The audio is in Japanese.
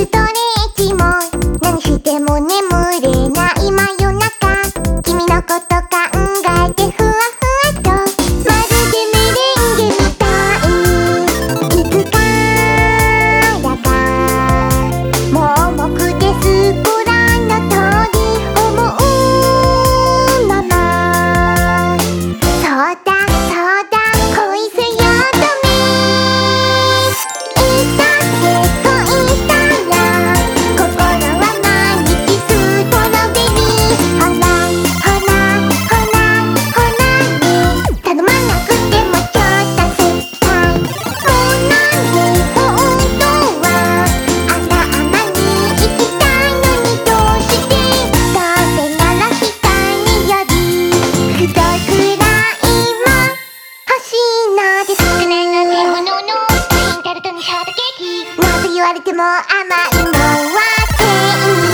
ストても甘いのは天